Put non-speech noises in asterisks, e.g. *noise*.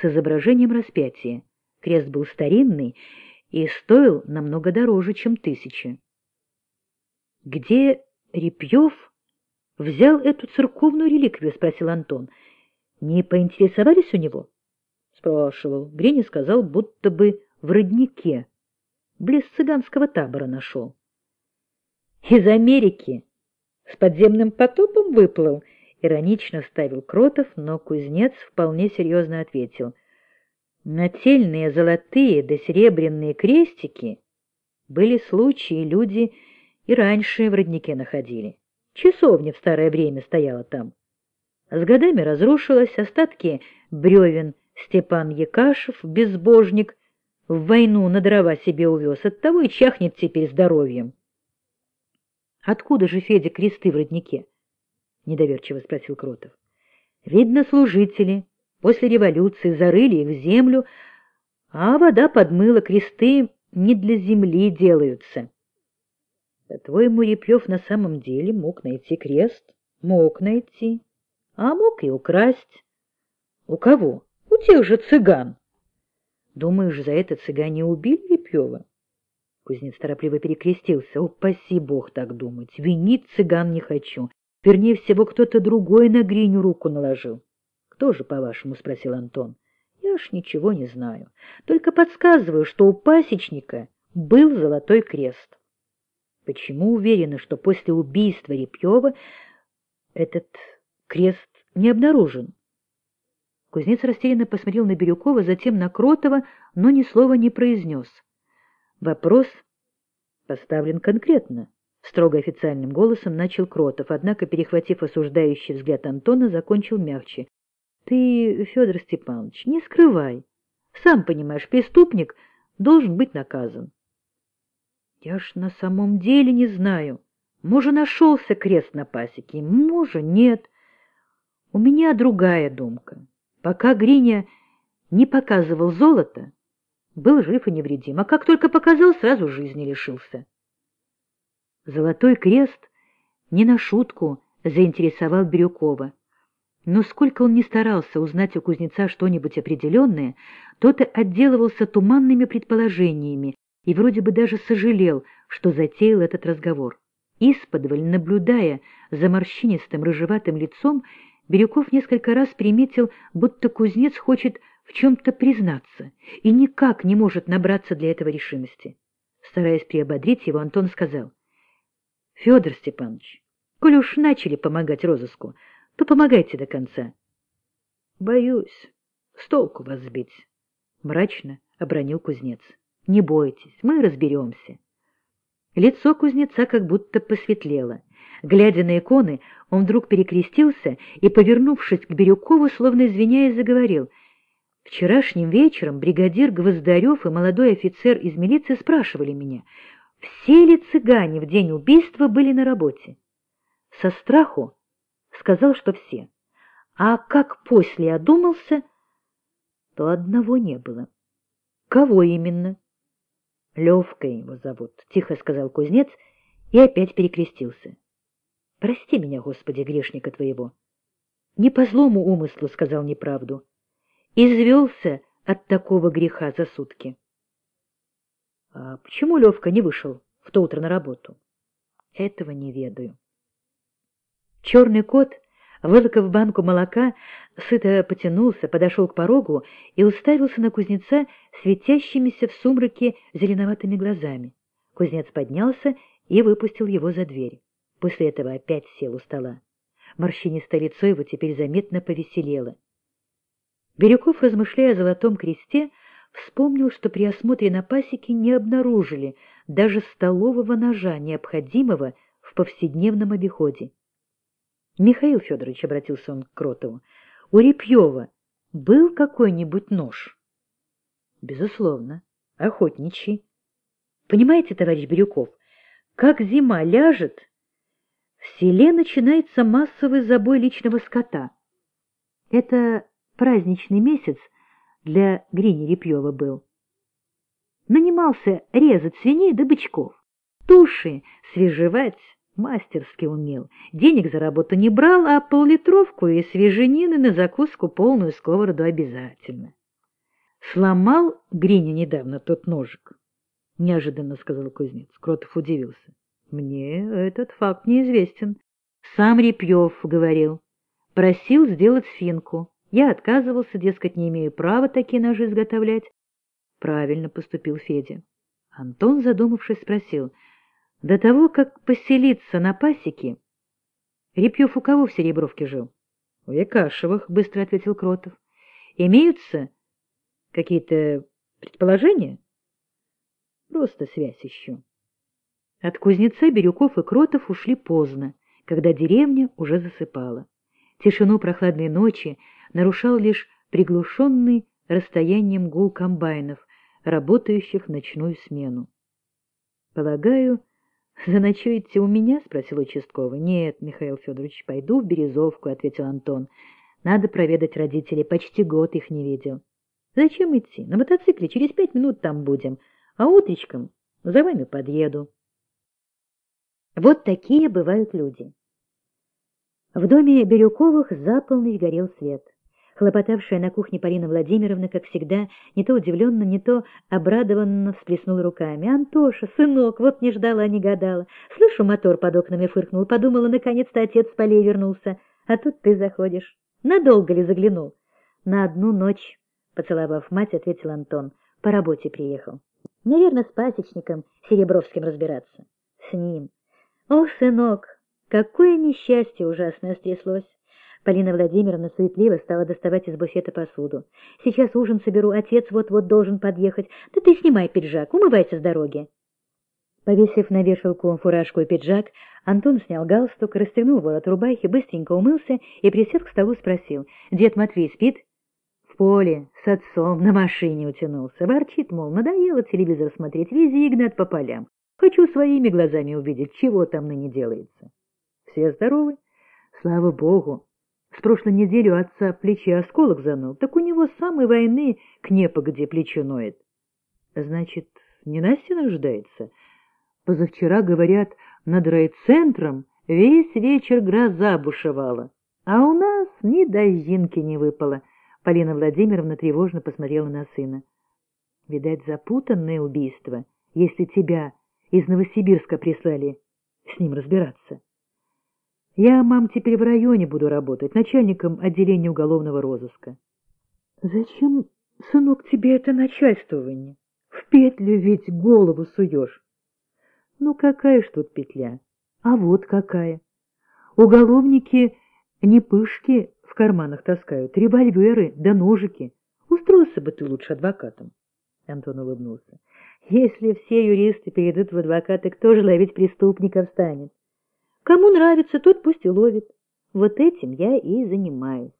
с изображением распятия. Крест был старинный и стоил намного дороже, чем тысяча. — Где Репьев взял эту церковную реликвию? — спросил Антон. — Не поинтересовались у него? — Спрашивал. Гриня сказал, будто бы в роднике. Близ цыганского табора нашел. — Из Америки с подземным потопом выплыл? — иронично вставил Кротов, но кузнец вполне серьезно ответил. — Нательные золотые да серебряные крестики были случаи, люди и раньше в роднике находили. Часовня в старое время стояла там. С годами разрушилась, остатки бревен Степан Якашев, безбожник, в войну на дрова себе увез, оттого и чахнет теперь здоровьем. — Откуда же, Федя, кресты в роднике? — недоверчиво спросил Кротов. — Видно, служители после революции зарыли их в землю, а вода подмыла, кресты не для земли делаются. По-твоему, Репьев на самом деле мог найти крест? Мог найти. А мог и украсть. У кого? У тех же цыган. Думаешь, за это цыгане убили Репьева? Кузнец торопливо перекрестился. Упаси бог так думать. Винить цыган не хочу. Вернее всего, кто-то другой на Гриню руку наложил. Кто же, по-вашему, спросил Антон. Я ж ничего не знаю. Только подсказываю, что у пасечника был золотой крест. Почему уверены, что после убийства Репьева этот крест не обнаружен? Кузнец растерянно посмотрел на Бирюкова, затем на Кротова, но ни слова не произнес. Вопрос поставлен конкретно. Строго официальным голосом начал Кротов, однако, перехватив осуждающий взгляд Антона, закончил мягче. — Ты, Федор Степанович, не скрывай. Сам понимаешь, преступник должен быть наказан. Я ж на самом деле не знаю. Може, нашелся крест на пасеке, може, нет. У меня другая думка. Пока Гриня не показывал золото, был жив и невредим, а как только показал, сразу жизни лишился. Золотой крест не на шутку заинтересовал Бирюкова. Но сколько он ни старался узнать у кузнеца что-нибудь определенное, тот и отделывался туманными предположениями, и вроде бы даже сожалел, что затеял этот разговор. Исподволь, наблюдая за морщинистым рыжеватым лицом, Бирюков несколько раз приметил, будто кузнец хочет в чем-то признаться и никак не может набраться для этого решимости. Стараясь приободрить его, Антон сказал, — Федор Степанович, коль уж начали помогать розыску, то помогайте до конца. — Боюсь, с толку вас сбить, — мрачно обронил кузнец. Не бойтесь, мы разберемся. Лицо кузнеца как будто посветлело. Глядя на иконы, он вдруг перекрестился и, повернувшись к Бирюкову, словно извиняясь, заговорил. Вчерашним вечером бригадир Гвоздарев и молодой офицер из милиции спрашивали меня, все ли цыгане в день убийства были на работе. Со страху сказал, что все. А как после одумался, то одного не было. Кого именно? — Левка его зовут, — тихо сказал кузнец и опять перекрестился. — Прости меня, Господи, грешника твоего. Не по злому умыслу сказал неправду. Извелся от такого греха за сутки. — А почему Левка не вышел в то утро на работу? — Этого не ведаю. Черный кот Вылокав банку молока, сыто потянулся, подошел к порогу и уставился на кузнеца светящимися в сумраке зеленоватыми глазами. Кузнец поднялся и выпустил его за дверь. После этого опять сел у стола. Морщинистое лицо его теперь заметно повеселело. Бирюков, размышляя о золотом кресте, вспомнил, что при осмотре на пасеке не обнаружили даже столового ножа, необходимого в повседневном обиходе. Михаил Федорович, — обратился он к Кротову, — у Репьева был какой-нибудь нож? — Безусловно. Охотничий. Понимаете, товарищ Бирюков, как зима ляжет, в селе начинается массовый забой личного скота. Это праздничный месяц для Грини Репьева был. Нанимался резать свиней да бычков, туши свежевать, Мастерски умел. Денег за работу не брал, а поллитровку и свеженины на закуску полную сковороду обязательно. сломал Гриня недавно тот ножик? — неожиданно сказал кузнец. Кротов удивился. — Мне этот факт неизвестен. Сам Репьев говорил. Просил сделать финку. Я отказывался, дескать, не имею права такие ножи изготовлять. Правильно поступил Федя. Антон, задумавшись, спросил. До того, как поселиться на пасеке, Репьев у кого в Серебровке жил? — У Якашевых, — быстро ответил Кротов. — Имеются какие-то предположения? — Просто связь ищу. От кузнеца Бирюков и Кротов ушли поздно, когда деревня уже засыпала. Тишину прохладной ночи нарушал лишь приглушенный расстоянием гул комбайнов, работающих в ночную смену. — Полагаю, *laughs* заночуете у меня? — спросил участковый. — Нет, Михаил Федорович, пойду в Березовку, — ответил Антон. — Надо проведать родителей, почти год их не видел. — Зачем идти? На мотоцикле через пять минут там будем, а утречком за вами подъеду. Вот такие бывают люди. В доме Бирюковых за горел свет. Хлопотавшая на кухне Полина Владимировна, как всегда, не то удивленно, не то обрадованно всплеснула руками. «Антоша, сынок, вот не ждала, не гадала. Слышу, мотор под окнами фыркнул. Подумала, наконец-то отец с полей вернулся. А тут ты заходишь. Надолго ли заглянул?» «На одну ночь», — поцеловав мать, ответил Антон. «По работе приехал. Наверное, с пасечником Серебровским разбираться». «С ним». «Ох, сынок, какое несчастье ужасное стряслось!» Полина Владимировна суетливо стала доставать из буфета посуду. «Сейчас ужин соберу, отец вот-вот должен подъехать. Да ты снимай пиджак, умывайся с дороги». Повесив на вешалку фуражку и пиджак, Антон снял галстук, расстегнул ворот рубахи, быстренько умылся и, присев к столу, спросил. «Дед Матвей спит?» «В поле, с отцом, на машине утянулся. Ворчит, мол, надоело телевизор смотреть, вези Игнат по полям. Хочу своими глазами увидеть, чего там ныне делается». «Все здоровы?» «Слава богу!» С прошлой недели у отца плечи осколок заныл, так у него с самой войны к непогоде плечо ноет. Значит, не Настя нуждается? Позавчера, говорят, над райцентром весь вечер гроза бушевала, а у нас ни дождинки не выпало. Полина Владимировна тревожно посмотрела на сына. Видать, запутанное убийство, если тебя из Новосибирска прислали с ним разбираться. Я, мам, теперь в районе буду работать, начальником отделения уголовного розыска. Зачем, сынок, тебе это начальствование? В петлю ведь голову суешь. Ну, какая ж тут петля? А вот какая. Уголовники не пышки в карманах таскают, револьверы да ножики. Устроился бы ты лучше адвокатом. Антон улыбнулся. Если все юристы перейдут в адвокаты, кто же ловить преступников станет? Кому нравится, тот пусть и ловит. Вот этим я и занимаюсь.